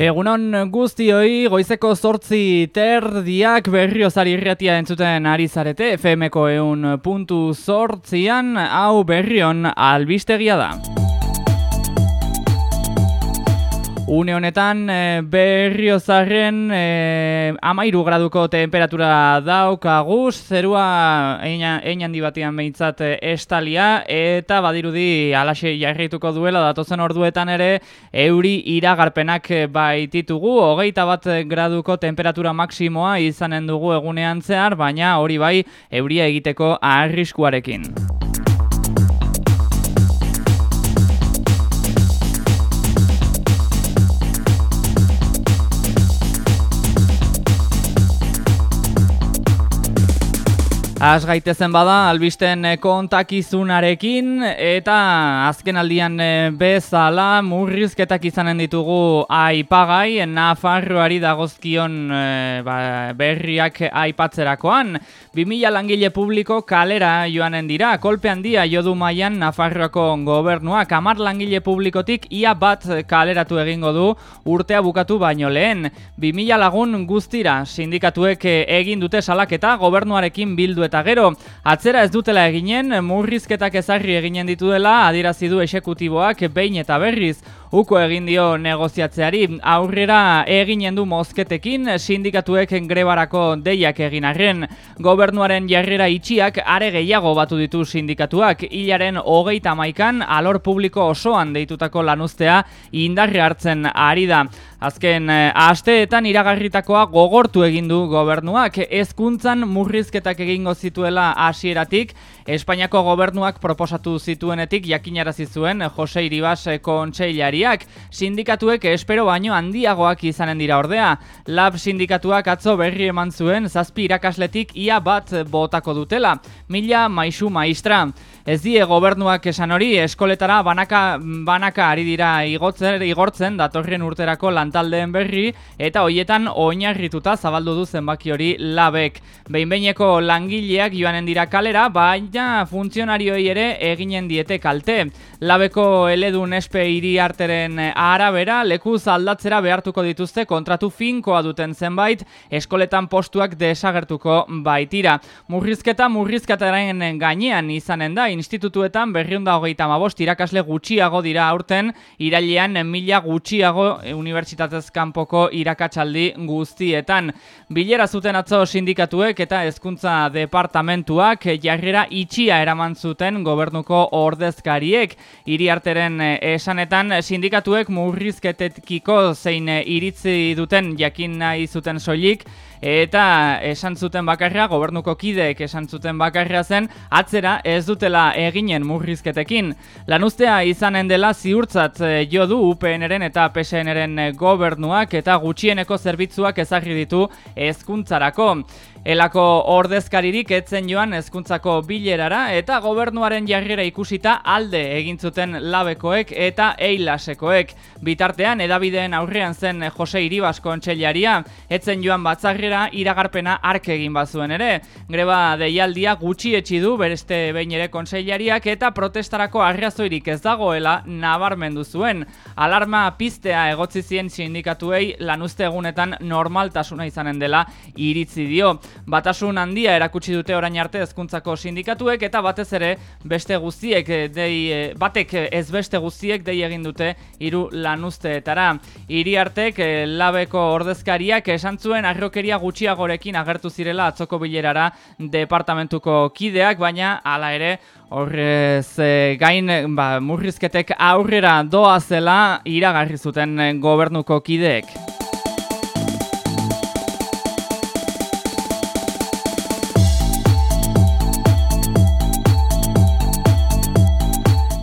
Egunon guztioi goizeko zortzi terdiak berriozari irratia entzuten ari zarete FMko eun puntu zortzian hau berrion albistegia da. Une honetan e, berriozarren e, amairu graduko temperatura daukagu, zerua egin handi batian behintzat e, estalia, eta badirudi alaxe jarrituko duela datozen orduetan ere euri iragarpenak baititugu, hogeita bat graduko temperatura maksimoa izanen dugu egunean zehar, baina hori bai euria egiteko arriskuarekin. Az gaitezen bada, albisten eh, kontakizunarekin, eta azken aldian eh, bezala murrizketak izanen ditugu aipagai, Nafarroari dagozkion eh, ba, berriak aipatzerakoan. 2000 langile publiko kalera joanen dira, kolpe handia jodu maian Nafarroako gobernuak, amar langile publikotik ia bat kaleratu egingo du urtea bukatu baino lehen. 2000 lagun guztira, sindikatuek egin dute salaketa gobernuarekin bildu eta gero, atzera ez dutela eginen, murrizketak ezarri eginen ditu dela, adirazi du esekutiboak behin eta berriz, uko egin dio negoziatzeari, aurrera eginen du mozketekin, sindikatuek grebarako deiak egin arren, gobernuaren jarrera itxiak are gehiago batu ditu sindikatuak, hilaren hogeita maikan, alor publiko osoan deitutako lanuztea indarri hartzen ari da. Azken eh, asteetan iragarritakoa gogortu egin du gobernuak. Hezkuntzan murrizketak egingo zituela hasieratik. Espainiako gobernuak proposatu zituenetik jakinarazi zuen Jose Iribas kontseilariak. Sindikatuek espero baino handiagoak izanen dira ordea. Lab sindikatuak atzo berri eman zuen zazpi irakasletik ia bat botako dutela. Mila maisu maistra Ez die gobernuak esan hori eskoletara banaka, banaka ari dira igotzen, igortzen datorren urterako lantaldeen berri eta hoietan oinarrituta zabaldu du zenbaki hori labek. Behinbeineko langileak joanen dira kalera, baina funtzionarioi ere eginen diete kalte. Labeko eledun espe hiri arteren arabera, lekuz aldatzera behartuko dituzte kontratu finkoa duten zenbait, eskoletan postuak desagertuko baitira. Murrizketa murrizketaren gainean izanen da, institutuetan berriunda hogeita mabost irakasle gutxiago dira aurten, irailean mila gutxiago unibertsitatez kanpoko irakatsaldi guztietan. Bilera zuten atzo sindikatuek eta hezkuntza departamentuak jarrera itxia eraman zuten gobernuko ordezkariek. Hiri arteren esanetan sindikatuek murrizketetkiko zein iritzi duten jakin nahi zuten soilik, eta esan zuten bakarra, gobernuko kideek esan zuten bakarra zen, atzera ez dutela eginen murrizketekin. Lanuztea izanen dela ziurtzat eh, jo du UPNren eta PSNren gobernuak eta gutxieneko zerbitzuak ezagri ditu hezkuntzarako. Elako ordezkaririk etzen joan hezkuntzako bilerara eta gobernuaren jarrera ikusita alde egin zuten labekoek eta eilasekoek. Bitartean edabideen aurrean zen Jose Iribas kontsellaria, etzen joan batzarrera iragarpena ark egin bazuen ere. Greba deialdia gutxi etxi du bereste behin ere kontsellariak eta protestarako arrazoirik ez dagoela nabarmendu zuen. Alarma piztea egotzi zien sindikatuei lanuzte egunetan normaltasuna izanen dela iritzi dio. Batasun handia erakutsi dute orain arte hezkuntzako sindikatuek eta batez ere beste guztiek eh, dei eh, batek ez beste guztiek dei egin dute hiru lanuzteetara. Hiri artek eh, labeko ordezkariak esan zuen arrokeria gutxiagorekin agertu zirela atzoko bilerara departamentuko kideak, baina hala ere Horrez gain ba, murrizketek aurrera doa zela iragarri zuten gobernuko kideek.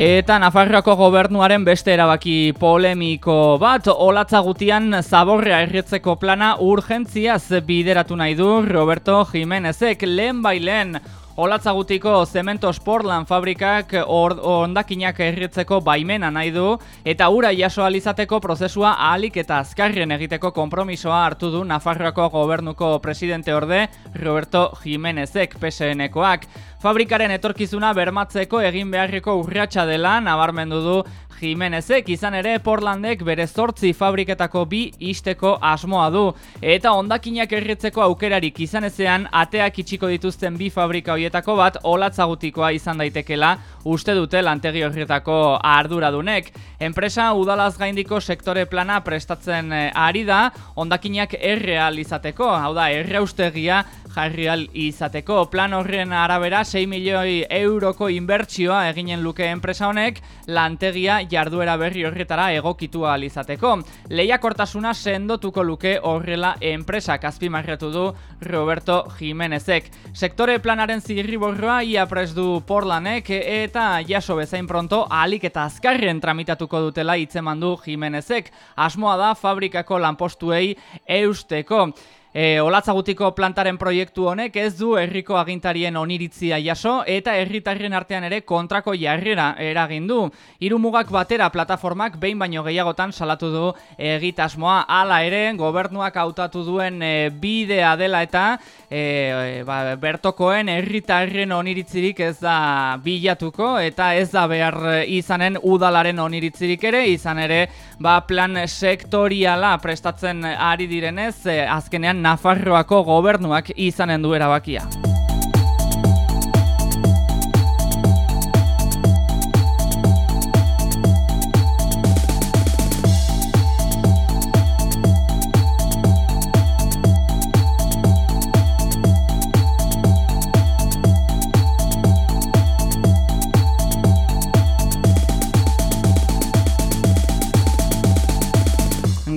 Eta Nafarroako gobernuaren beste erabaki polemiko bat, olatza gutian zaborrea erretzeko plana urgentziaz bideratu nahi du Roberto Jimenezek lehen bailen Olatzagutiko Cemento Sportland fabrikak ondakinak erritzeko baimena nahi du eta ura jaso alizateko prozesua ahalik eta azkarrien egiteko konpromisoa hartu du Nafarroako gobernuko presidente orde Roberto Jimenezek PSN-koak. Fabrikaren etorkizuna bermatzeko egin beharriko urratsa dela nabarmendu du Jimenezek izan ere Portlandek bere zortzi fabriketako bi isteko asmoa du. Eta ondakinak erretzeko aukerarik izan ezean, ateak itxiko dituzten bi fabrika hoietako bat olatzagutikoa izan daitekela uste dute lantegi horretako arduradunek. Enpresa udalaz gaindiko sektore plana prestatzen eh, ari da, ondakinak errealizateko, hau da, erreustegia jarri izateko. Plan horren arabera 6 milioi euroko inbertsioa eginen luke enpresa honek lantegia jarduera berri horretara egokitu izateko. Lehiakortasuna sendotuko luke horrela enpresak azpimarretu du Roberto Jimenezek. Sektore planaren zirriborroa ia pres du Portlandek eta jaso bezain pronto ahalik eta azkarren tramitatuko dutela hitzeman du Jimenezek. Asmoa da fabrikako lanpostuei eusteko. E, olatzagutiko plantaren proiektu honek ez du herriko agintarien oniritzia jaso eta herritarren artean ere kontrako jarrera eragin du. Hiru mugak batera plataformak behin baino gehiagotan salatu du egitasmoa hala ere gobernuak hautatu duen e, bidea dela eta e, ba, bertokoen herritarren oniritzirik ez da bilatuko eta ez da behar izanen udalaren oniritzirik ere izan ere ba, plan sektoriala prestatzen ari direnez e, azkenean Nafarroako gobernuak izanen du erabakia.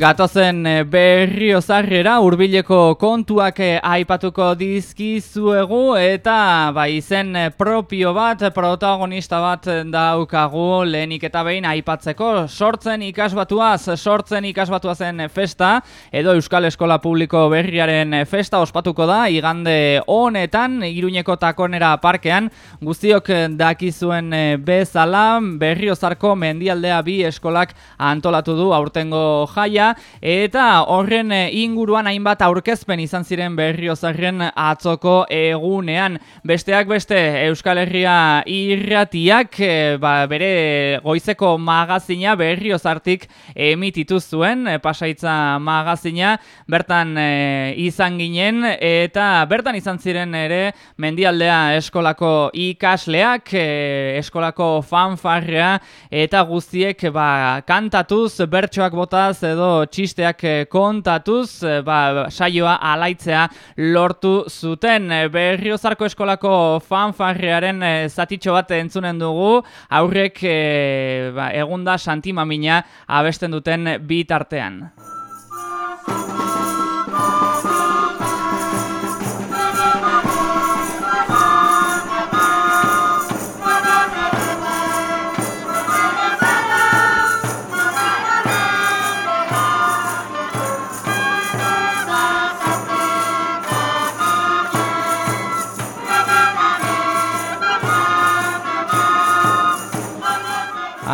Gatozen eh, berri ozarrera urbileko kontuak eh, aipatuko dizkizuegu eta ba, izen eh, propio bat, protagonista bat daukagu lehenik eta behin aipatzeko. Sortzen ikasbatuaz, sortzen ikasbatuazen festa edo Euskal Eskola Publiko berriaren festa ospatuko da igande honetan Iruñeko takonera parkean. Guztiok dakizuen bezala berriozarko mendialdea bi eskolak antolatu du aurtengo jaia eta horren eh, inguruan hainbat aurkezpen izan ziren berriozarren atzoko egunean. Besteak beste Euskal Herria irratiak eh, ba, bere goizeko magazina berriozartik emititu zuen, eh, pasaitza magazina, bertan izan ginen eta bertan izan ziren ere mendialdea eskolako ikasleak, eskolako fanfarrea eta guztiek ba, kantatuz, bertsoak botaz edo txisteak eh, kontatuz, eh, ba, saioa alaitzea lortu zuten. Eh, berriozarko eskolako fanfarrearen zatitxo bat entzunen dugu, aurrek ba, egunda santimamina abesten duten bitartean.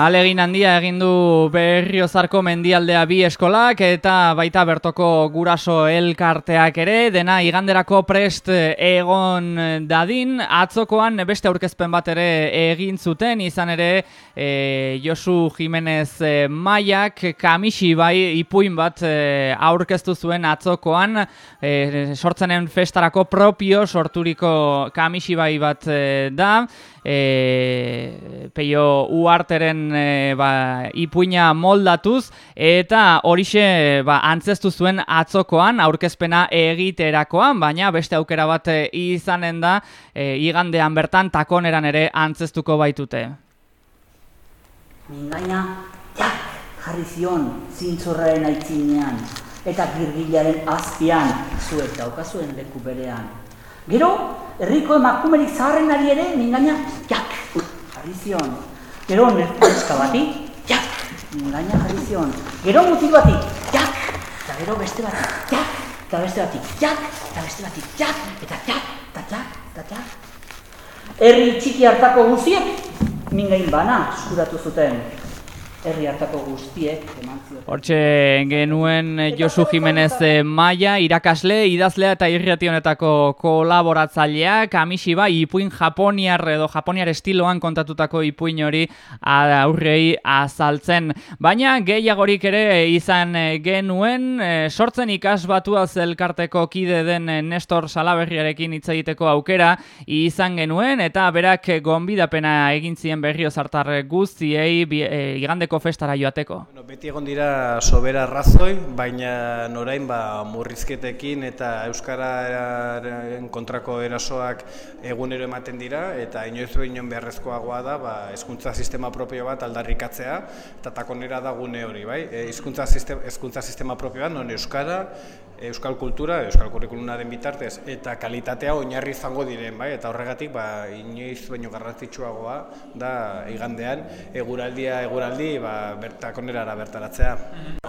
Alegin handia egin du Berriozarko mendialdea bi eskolak eta baita bertoko guraso elkarteak ere. Dena iganderako prest egon dadin. Atzokoan beste aurkezpen bat ere egin zuten. Izan ere e, Josu Jimenez e, Maiak kamisi bai ipuin bat e, aurkeztu zuen atzokoan. E, sortzenen festarako propio sorturiko kamisi bai bat e, da e, peio uarteren e, ba, ipuina moldatuz eta horixe ba, antzestu zuen atzokoan aurkezpena egiterakoan, baina beste aukera bat e, izanen da e, igandean bertan takoneran ere antzestuko baitute. Mingaina, jak, jarri zion zintzurraren aitzinean eta girgilaren azpian zuek daukazuen leku berean. Gero, herriko emakumerik zaharren ari ere, mingaina, jak, jarri zion. Gero, neska bati, jak, mingaina jarri zion. Gero, mutil bati, jak, eta gero beste bati, jak, eta beste bati, jak, eta beste bati, jak, eta jak, eta jak, eta jak. Herri txiki hartako guziek, mingain bana eskuratu zuten. Herri hartako guztiek eman zioten. Hortxe genuen Josu Jimenez eh, Maia, irakasle, idazlea eta irriati honetako kolaboratzailea, kamisiba, ipuin japoniar edo japoniar estiloan kontatutako ipuin hori aurrei azaltzen. Baina gehiagorik ere izan eh, genuen, eh, sortzen ikas batuaz elkarteko kide den Nestor Salaberriarekin hitz egiteko aukera izan genuen, eta berak gonbidapena egin zien berrio zartar guztiei igandeko festara joateko? Bueno, beti egon dira sobera razoi, baina norain ba, murrizketekin eta Euskararen kontrako erasoak egunero ematen dira, eta inoiz behinon beharrezkoagoa da ba, eskuntza sistema propio bat aldarrikatzea, eta takonera da gune hori, bai? E, hizkuntza sistema, sistema propio bat, non Euskara, Euskal kultura, Euskal kurrikulunaren bitartez, eta kalitatea oinarri izango diren, bai? eta horregatik ba, inoiz baino garrantzitsuagoa da igandean eguraldia eguraldi ba, bertakonerara bertaratzea.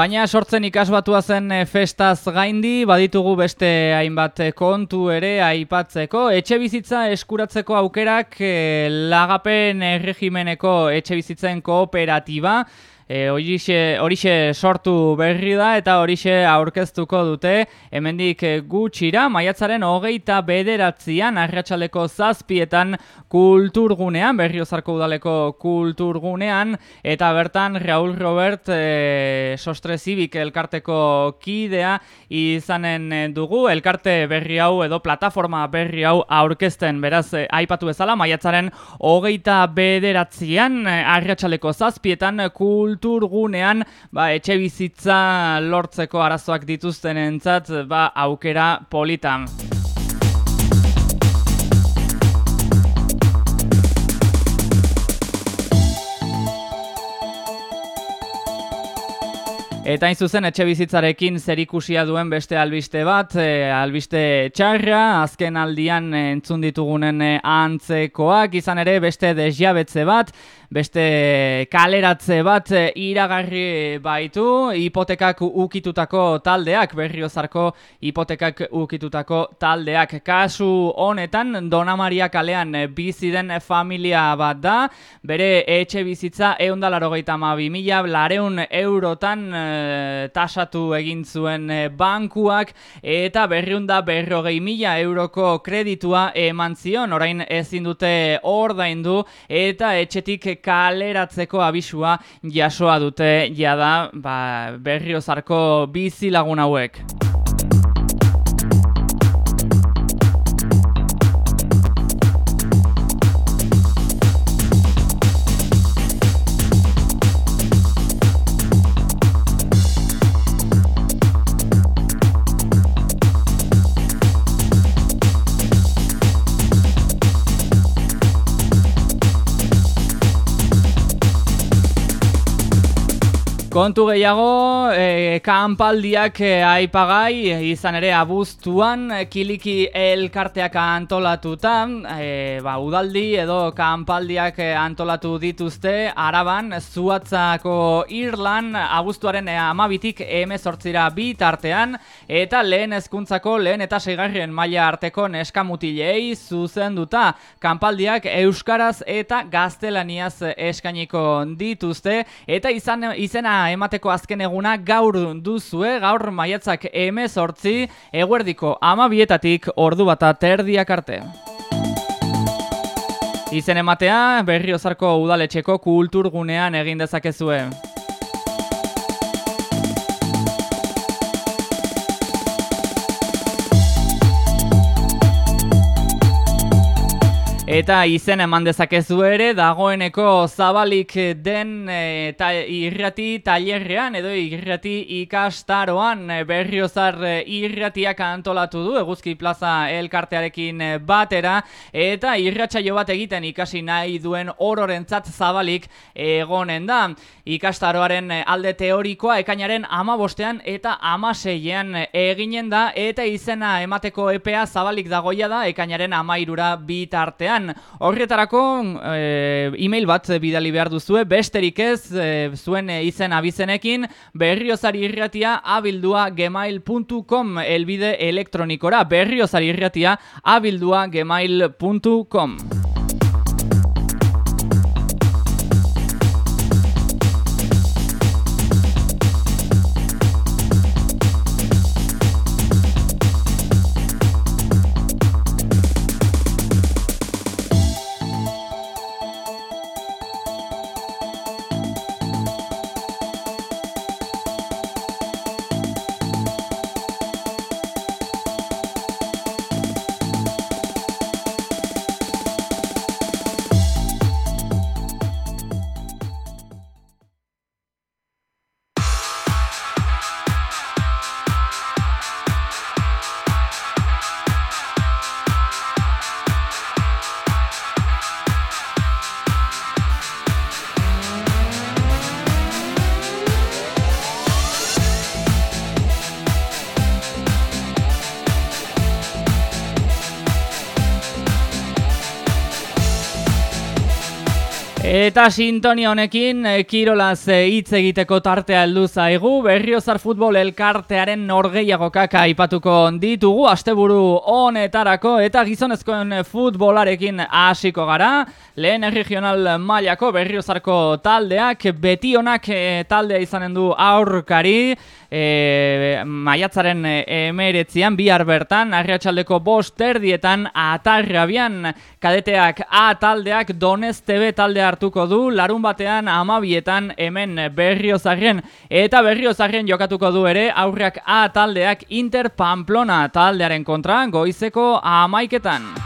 Baina sortzen ikasbatua zen eh, festaz gaindi, baditugu beste hainbat kontu ere aipatzeko. Etxe bizitza eskuratzeko aukerak eh, lagapen regimeneko etxe bizitzen kooperatiba, E, horixe sortu berri da eta horixe aurkeztuko dute. Hemendik gutxira maiatzaren hogeita bederatzean arratsaleko zazpietan kulturgunean, berriozarko udaleko kulturgunean eta bertan Raul Robert e, sostre zibik elkarteko kidea izanen dugu. Elkarte berri hau edo plataforma berri hau aurkezten beraz e, aipatu bezala maiatzaren hogeita bederatzean arratsaleko zazpietan kulturgunean kulturgunean ba, etxe bizitza lortzeko arazoak dituzten entzat ba, aukera politan. Eta hain zuzen etxe bizitzarekin zerikusia duen beste albiste bat, e, albiste txarra, azken aldian entzun ditugunen e, antzekoak, izan ere beste desjabetze bat, beste kaleratze bat eh, iragarri baitu hipotekak ukitutako taldeak berriozarko hipotekak ukitutako taldeak. Kasu honetan Dona Maria kalean bizi den familia bat da bere etxe bizitza 182.000 lareun eurotan e, tasatu egin zuen eh, bankuak eta berriunda berrogei mila euroko kreditua eman zion. Orain ezin dute ordaindu eta etxetik kaleratzeko abisua jasoa dute jada ba, berriozarko bizi lagun hauek. Kontu gehiago, e, kanpaldiak e, aipagai, izan ere abuztuan, e, kiliki elkarteak antolatuta, e, ba, udaldi edo kanpaldiak e, antolatu dituzte, araban, zuatzako Irlan, abuztuaren e, amabitik emezortzira bi tartean, eta lehen hezkuntzako lehen eta seigarrien maila arteko neskamutilei zuzen duta, kanpaldiak euskaraz eta gaztelaniaz eskainiko dituzte, eta izan izena emateko azken eguna gaur duzue, gaur maiatzak emez hortzi, eguerdiko ama bietatik ordu bata terdiak arte. Izen ematea, berriozarko udaletxeko kulturgunean egin dezakezue. Eta izen eman dezakezu ere, dagoeneko zabalik den e, ta, irrati tailerrean edo irrati ikastaroan e, berriozar irratiak antolatu du, eguzki plaza elkartearekin batera, eta irratsaio bat egiten ikasi nahi duen ororentzat zabalik egonen da. Ikastaroaren alde teorikoa ekainaren amabostean eta amaseian eginen da, eta izena emateko epea zabalik dagoia da ekainaren amairura bitartean. Horretarako e, e-mail bat bidali behar duzue, besterik ez e, zuen izen abizenekin berriozari irratia abildua gemail.com elbide elektronikora berriozari irratia abildua gemail.com Eta sintonia honekin eh, Kirolaz eh, hitz egiteko tartea heldu zaigu. Berriozar futbol elkartearen norgeiagokak aipatuko ditugu asteburu honetarako eta gizonezkoen futbolarekin hasiko gara. Lehen regional mailako Berriozarko taldeak betionak eh, taldea izanen du aurkari. E, maiatzaren emeretzian, bihar bertan, arriatxaldeko bost terdietan, atarrabian, kadeteak A taldeak Donez TV talde hartuko du, larun batean amabietan hemen berriozarren, eta berriozarren jokatuko du ere, aurrak A taldeak Inter Pamplona taldearen kontra, goizeko amaiketan.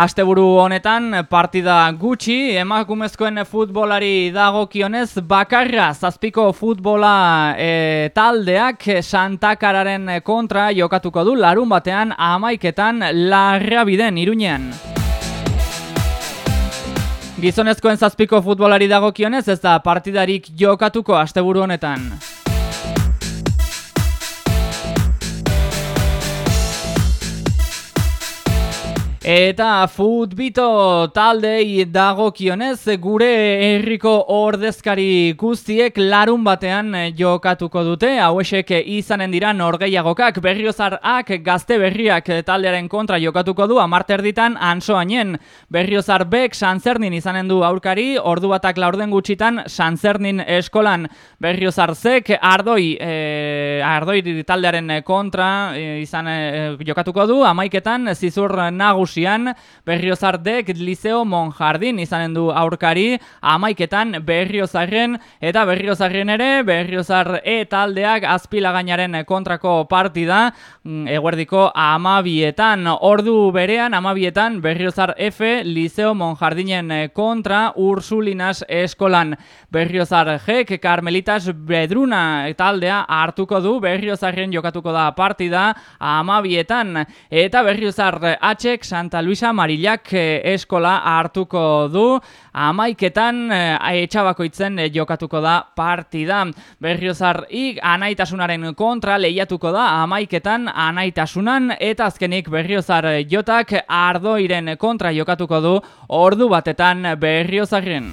Asteburu honetan partida gutxi, emakumezkoen futbolari dagokionez bakarra zazpiko futbola e, taldeak Santakararen kontra jokatuko du larun batean amaiketan larra biden irunean. Gizonezkoen zazpiko futbolari dagokionez ez da partidarik jokatuko asteburu honetan. Eta futbito taldei dagokionez gure herriko ordezkari guztiek larun batean jokatuko dute. Hauesek izanen dira norgeiagokak berriozarak gazte berriak taldearen kontra jokatuko du amarterditan ansoainen. Berriozar bek sanzernin izanen du aurkari, ordu batak laurden gutxitan sanzernin eskolan. Berriozar zek ardoi, e, ardoi taldearen kontra e, izan e, jokatuko du amaiketan zizur nagus nagusian Berriozardek Liceo Monjardin izanen du aurkari amaiketan Berriozarren eta Berriozarren ere Berriozar E taldeak azpilagainaren kontrako partida mm, eguerdiko amabietan ordu berean amabietan Berriozar F Liceo Monjardinen kontra Ursulinas eskolan. Berriozar G Carmelitas Bedruna taldea hartuko du Berriozarren jokatuko da partida amabietan eta Berriozar H Santa Luisa Marillak eh, eskola hartuko du, amaiketan eh, etxabakoitzen eh, jokatuko da partida. Berriozar ik anaitasunaren kontra lehiatuko da amaiketan anaitasunan eta azkenik berriozar jotak ardoiren kontra jokatuko du ordu batetan berriozarren.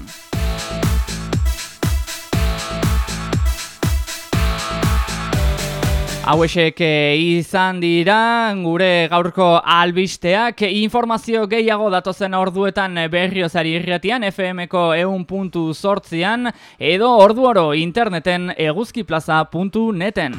Hauesek eh, izan dira gure gaurko albisteak informazio gehiago datozen orduetan berriozari irretian FMko eun puntu sortzian edo orduoro interneten eguzkiplaza.neten.